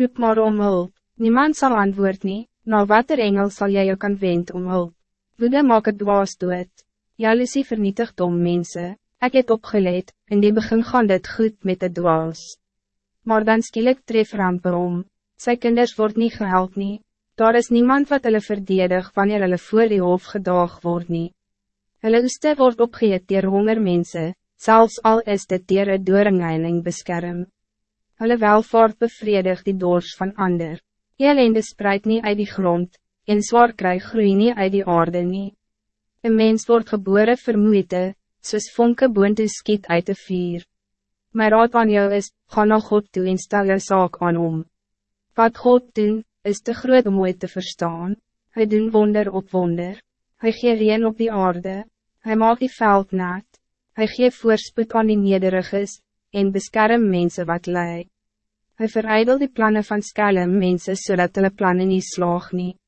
Roep maar om hulp, niemand zal antwoord nie, na wat er engel sal jy jou kan wend om hulp. Woede maak het dwaas dood, jaloesie vernietig dom mense, ek het opgeleid, in die begin gaan dit goed met het dwaas. Maar dan skielik tref rampe om, sy kinders word niet gehelp nie, daar is niemand wat hulle verdedig wanneer hulle voor die hof gedaag word nie. Hulle oeste word opgeet dier honger mense, zelfs al is dit dier een dooringeiling beskerm. Hulle welvaart bevredig die dors van ander. Elende spreid niet uit die grond, en zwaar krijg groei niet uit die aarde nie. Een mens wordt geboren vermoeide, soos vonke boonte skiet uit de vier. My raad aan jou is, ga na God toe en stel jou saak aan om. Wat God doen, is te groot om ooit te verstaan. Hij doen wonder op wonder. Hij gee reen op die aarde. Hij maakt die veld nat. Hij geeft voorspoed aan die nederiges, en beskerm mensen wat lei. Hij verijdel die plannen van skelm mensen zodat hulle plannen niet slaag nie.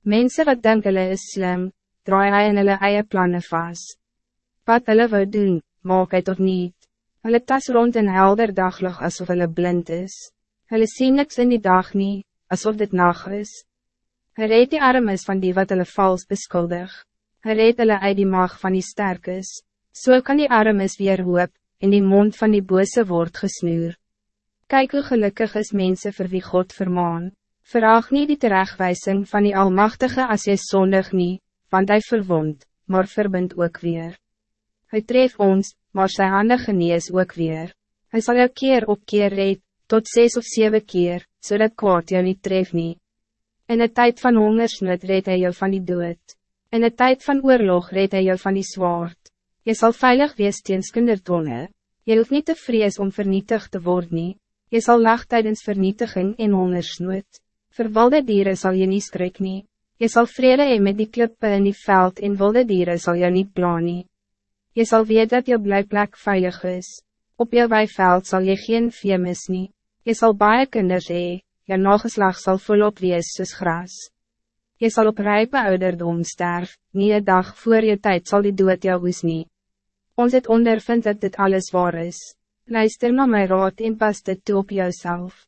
Mensen wat denken hulle is slim, draai hy in hulle eie plannen vast. Wat hulle wil doen, maak hy tot niet. Hulle tas rond in helder daglig alsof hulle blind is. Hulle sien niks in die dag nie, alsof dit nacht is. Hy reed die armes van die wat hulle vals beskuldig. Hy reed hulle uit die mag van die sterkes. So kan die armes weer hoop, en die mond van die bose word gesnoer. Kijk hoe gelukkig is mensen vir wie God vermaan. Vraag niet die terechtwijzing van die Almachtige als jy zondig niet, want hij verwond, maar verbind ook weer. Hij tref ons, maar sy hande genees ook weer. Hij zal jou keer op keer red, tot zes of zeven keer, zodat so kwaad jou niet tref nie. In de tijd van hongersnood red hij jou van die dood. In de tijd van oorlog red hij jou van die zwaard. Je zal veilig wees teens kinderdonge. Je hoeft niet te vrees om vernietigd te worden. Je zal lach tijdens vernietiging en hongersnood. Verwalde dieren zal je niet skrik nie. Je zal vrede hee met die klippe in die veld en wilde dieren zal je niet blaan nie. Je zal weten dat je blijplek veilig is. Op je weiveld zal je geen vee mis nie. Je zal baie kinders hee, je nageslag zal volop wees soos gras. Je zal op rijpe ouderdom sterf, nie een dag voor je tijd zal die dood jou oes nie. Ons het ondervind dat dit alles waar is. Luister na my raad en pas dit toe op jouself.